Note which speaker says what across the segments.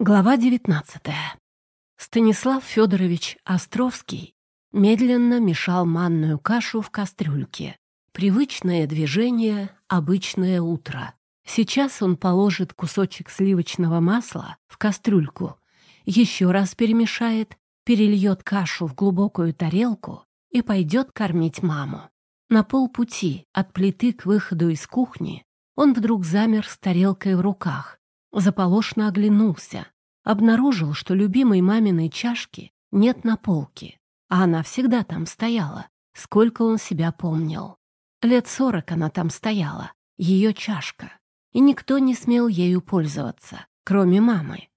Speaker 1: Глава 19. Станислав Федорович Островский медленно мешал манную кашу в кастрюльке. Привычное движение, обычное утро. Сейчас он положит кусочек сливочного масла в кастрюльку, еще раз перемешает, перельет кашу в глубокую тарелку и пойдет кормить маму. На полпути от плиты к выходу из кухни он вдруг замер с тарелкой в руках, заполошно оглянулся, обнаружил, что любимой маминой чашки нет на полке, а она всегда там стояла, сколько он себя помнил. Лет сорок она там стояла, ее чашка, и никто не смел ею пользоваться, кроме мамы.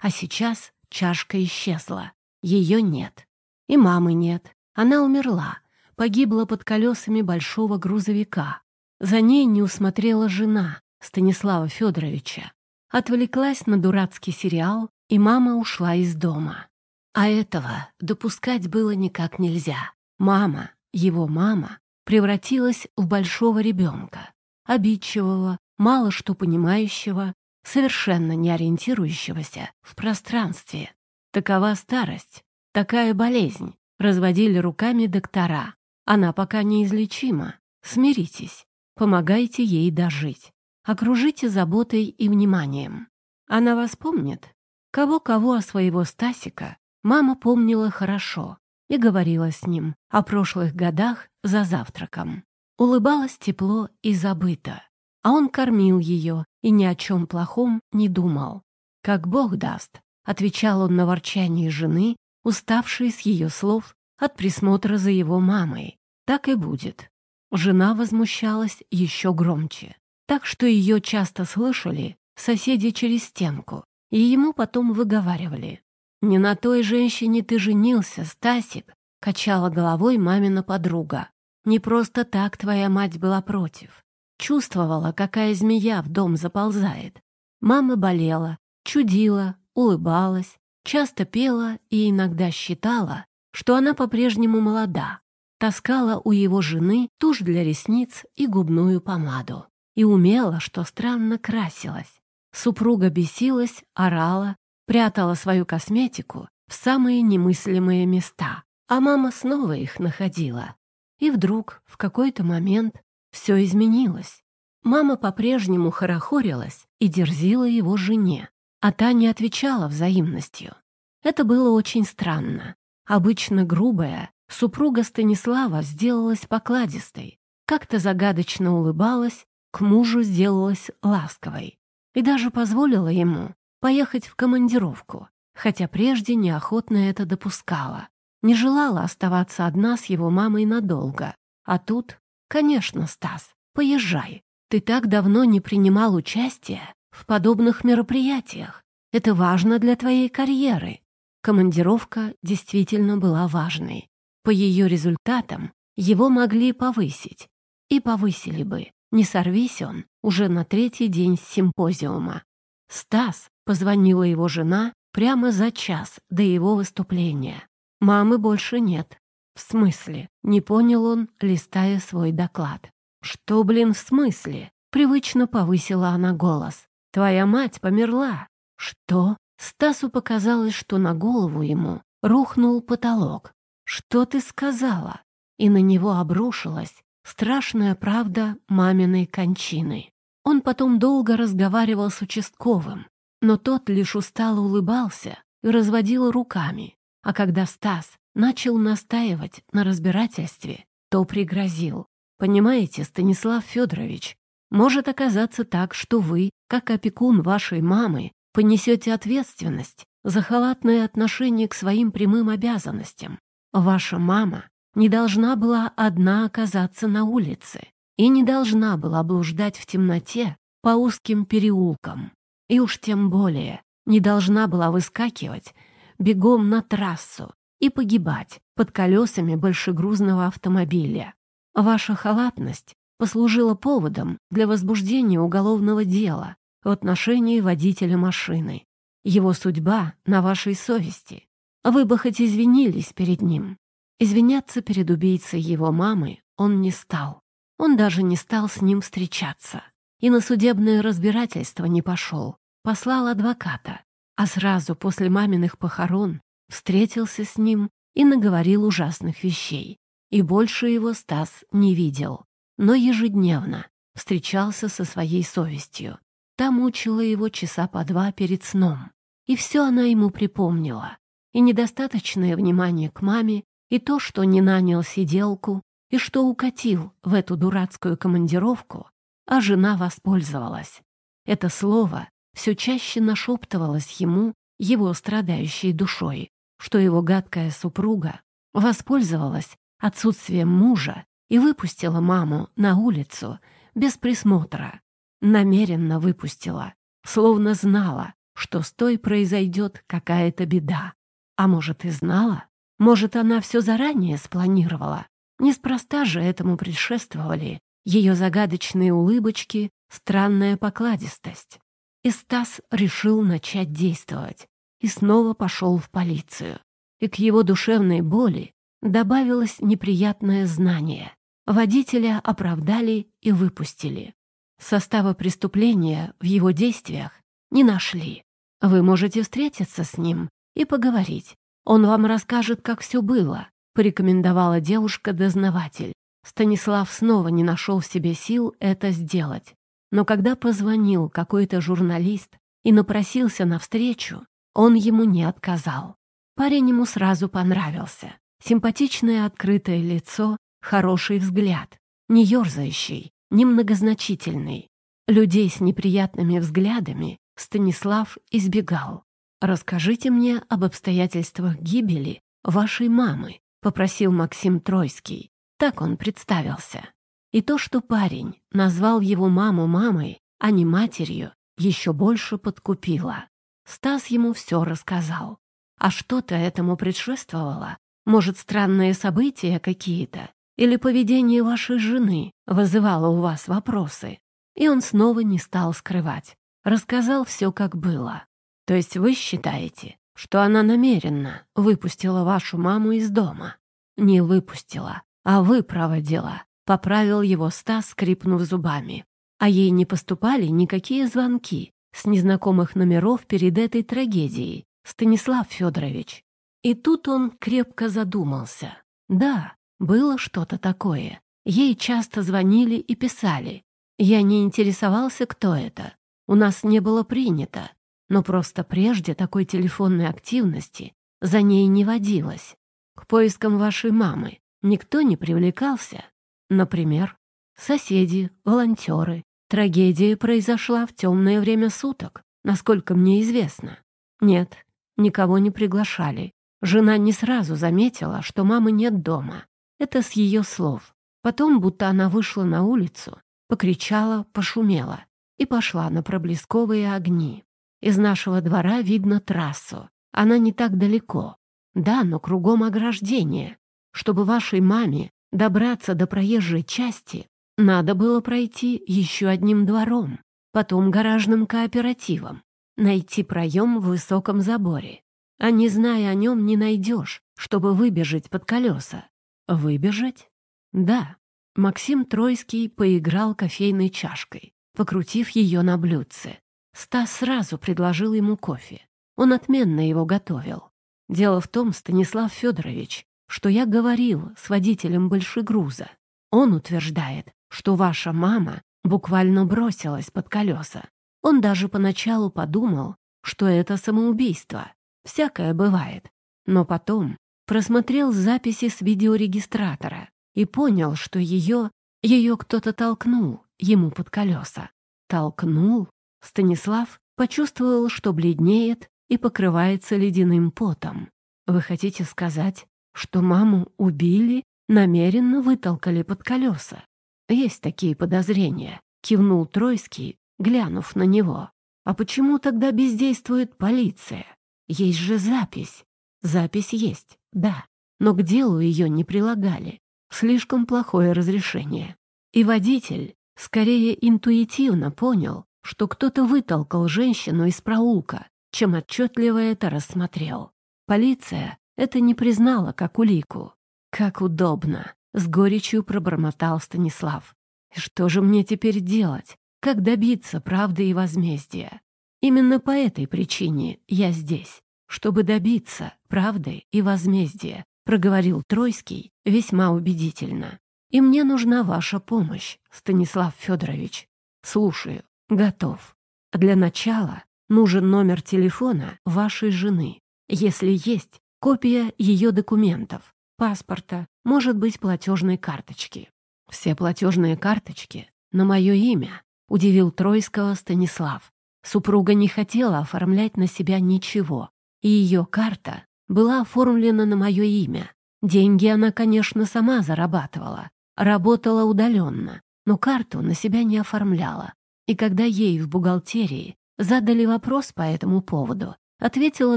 Speaker 1: А сейчас чашка исчезла, ее нет. И мамы нет, она умерла, погибла под колесами большого грузовика. За ней не усмотрела жена Станислава Федоровича, Отвлеклась на дурацкий сериал, и мама ушла из дома. А этого допускать было никак нельзя. Мама, его мама, превратилась в большого ребенка, обидчивого, мало что понимающего, совершенно не ориентирующегося в пространстве. Такова старость, такая болезнь, разводили руками доктора. Она пока неизлечима. Смиритесь, помогайте ей дожить. Окружите заботой и вниманием. Она вас помнит. Кого-кого, а своего Стасика мама помнила хорошо и говорила с ним о прошлых годах за завтраком. Улыбалась тепло и забыто, а он кормил ее и ни о чем плохом не думал. «Как Бог даст», — отвечал он на ворчание жены, уставшей с ее слов от присмотра за его мамой. «Так и будет». Жена возмущалась еще громче так что ее часто слышали соседи через стенку, и ему потом выговаривали. «Не на той женщине ты женился, Стасик», — качала головой мамина подруга. «Не просто так твоя мать была против. Чувствовала, какая змея в дом заползает. Мама болела, чудила, улыбалась, часто пела и иногда считала, что она по-прежнему молода. Таскала у его жены тушь для ресниц и губную помаду и умела, что странно красилась. Супруга бесилась, орала, прятала свою косметику в самые немыслимые места, а мама снова их находила. И вдруг, в какой-то момент, все изменилось. Мама по-прежнему хорохорилась и дерзила его жене, а та не отвечала взаимностью. Это было очень странно. Обычно грубая, супруга Станислава сделалась покладистой, как-то загадочно улыбалась к мужу сделалась ласковой и даже позволила ему поехать в командировку, хотя прежде неохотно это допускала. Не желала оставаться одна с его мамой надолго. А тут, конечно, Стас, поезжай. Ты так давно не принимал участия в подобных мероприятиях. Это важно для твоей карьеры. Командировка действительно была важной. По ее результатам его могли повысить. И повысили бы. Не сорвись он уже на третий день симпозиума. Стас позвонила его жена прямо за час до его выступления. Мамы больше нет. В смысле? Не понял он, листая свой доклад. Что, блин, в смысле? Привычно повысила она голос. Твоя мать померла. Что? Стасу показалось, что на голову ему рухнул потолок. Что ты сказала? И на него обрушилась Страшная правда маминой кончины. Он потом долго разговаривал с участковым, но тот лишь устало улыбался и разводил руками. А когда Стас начал настаивать на разбирательстве, то пригрозил. «Понимаете, Станислав Федорович, может оказаться так, что вы, как опекун вашей мамы, понесете ответственность за халатное отношение к своим прямым обязанностям. Ваша мама не должна была одна оказаться на улице и не должна была блуждать в темноте по узким переулкам. И уж тем более не должна была выскакивать бегом на трассу и погибать под колесами большегрузного автомобиля. Ваша халатность послужила поводом для возбуждения уголовного дела в отношении водителя машины. Его судьба на вашей совести. Вы бы хоть извинились перед ним, Извиняться перед убийцей его мамы он не стал. Он даже не стал с ним встречаться. И на судебное разбирательство не пошел. Послал адвоката. а сразу после маминых похорон встретился с ним и наговорил ужасных вещей. И больше его Стас не видел, но ежедневно встречался со своей совестью. Та мучила его часа по два перед сном. И все она ему припомнила. И недостаточное внимание к маме, и то, что не нанял сиделку, и что укатил в эту дурацкую командировку, а жена воспользовалась. Это слово все чаще нашептывалось ему, его страдающей душой, что его гадкая супруга воспользовалась отсутствием мужа и выпустила маму на улицу без присмотра. Намеренно выпустила, словно знала, что с той произойдет какая-то беда. А может, и знала? Может, она все заранее спланировала? Неспроста же этому предшествовали ее загадочные улыбочки, странная покладистость. И Стас решил начать действовать и снова пошел в полицию. И к его душевной боли добавилось неприятное знание. Водителя оправдали и выпустили. Состава преступления в его действиях не нашли. Вы можете встретиться с ним и поговорить. Он вам расскажет, как все было, порекомендовала девушка-дознаватель. Станислав снова не нашел в себе сил это сделать. Но когда позвонил какой-то журналист и напросился на встречу, он ему не отказал. Парень ему сразу понравился. Симпатичное открытое лицо, хороший взгляд, не ерзающий, не многозначительный. Людей с неприятными взглядами Станислав избегал. «Расскажите мне об обстоятельствах гибели вашей мамы», — попросил Максим Тройский. Так он представился. И то, что парень назвал его маму мамой, а не матерью, еще больше подкупило. Стас ему все рассказал. А что-то этому предшествовало? Может, странные события какие-то? Или поведение вашей жены вызывало у вас вопросы? И он снова не стал скрывать. Рассказал все, как было. То есть вы считаете, что она намеренно выпустила вашу маму из дома? Не выпустила, а вы проводила. Поправил его Стас, скрипнув зубами. А ей не поступали никакие звонки с незнакомых номеров перед этой трагедией, Станислав Федорович. И тут он крепко задумался. Да, было что-то такое. Ей часто звонили и писали. Я не интересовался, кто это. У нас не было принято. Но просто прежде такой телефонной активности за ней не водилось. К поискам вашей мамы никто не привлекался. Например, соседи, волонтеры. Трагедия произошла в темное время суток, насколько мне известно. Нет, никого не приглашали. Жена не сразу заметила, что мамы нет дома. Это с ее слов. Потом, будто она вышла на улицу, покричала, пошумела и пошла на проблесковые огни. Из нашего двора видно трассу. Она не так далеко. Да, но кругом ограждение. Чтобы вашей маме Добраться до проезжей части надо было пройти еще одним двором, потом гаражным кооперативом, найти проем в высоком заборе. А не зная о нем, не найдешь, чтобы выбежать под колеса. Выбежать? Да. Максим Тройский поиграл кофейной чашкой, покрутив ее на блюдце. Стас сразу предложил ему кофе. Он отменно его готовил. Дело в том, Станислав Федорович, что я говорил с водителем большегруза. Он утверждает, что ваша мама буквально бросилась под колеса. Он даже поначалу подумал, что это самоубийство. Всякое бывает. Но потом просмотрел записи с видеорегистратора и понял, что ее, ее кто-то толкнул ему под колеса. Толкнул? Станислав почувствовал, что бледнеет и покрывается ледяным потом. Вы хотите сказать, что маму убили, намеренно вытолкали под колеса. Есть такие подозрения, кивнул Тройский, глянув на него. А почему тогда бездействует полиция? Есть же запись. Запись есть, да, но к делу ее не прилагали. Слишком плохое разрешение. И водитель скорее интуитивно понял, что кто-то вытолкал женщину из проулка, чем отчетливо это рассмотрел. Полиция это не признала как улику. Как удобно, с горечью пробормотал Станислав. Что же мне теперь делать? Как добиться правды и возмездия? Именно по этой причине я здесь, чтобы добиться правды и возмездия, проговорил Тройский весьма убедительно. И мне нужна ваша помощь, Станислав Федорович. Слушаю, готов. Для начала нужен номер телефона вашей жены. Если есть, копия ее документов, паспорта, может быть, платежной карточки. Все платежные карточки на мое имя, удивил Тройского Станислав. Супруга не хотела оформлять на себя ничего, и ее карта была оформлена на мое имя. Деньги она, конечно, сама зарабатывала, работала удаленно, но карту на себя не оформляла. И когда ей в бухгалтерии задали вопрос по этому поводу, ответила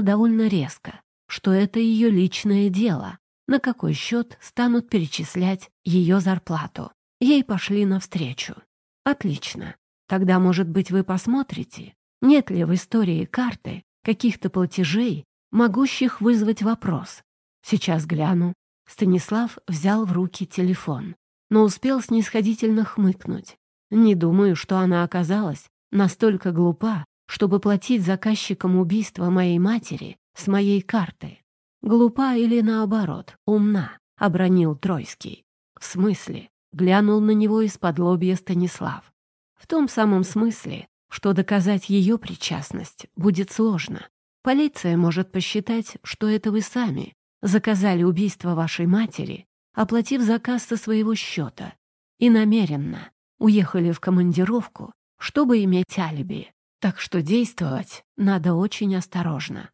Speaker 1: довольно резко, что это ее личное дело, на какой счет станут перечислять ее зарплату. Ей пошли навстречу. Отлично. Тогда, может быть, вы посмотрите, нет ли в истории карты каких-то платежей, могущих вызвать вопрос. Сейчас гляну. Станислав взял в руки телефон, но успел снисходительно хмыкнуть. Не думаю, что она оказалась настолько глупа, чтобы платить заказчикам убийства моей матери с моей карты. Глупа или наоборот, умна, — обронил Тройский. В смысле? Глянул на него из-под лобья Станислав. В том самом смысле, что доказать ее причастность будет сложно. Полиция может посчитать, что это вы сами заказали убийство вашей матери, оплатив заказ со своего счета, и намеренно уехали в командировку, чтобы иметь алиби. Так что действовать надо очень осторожно.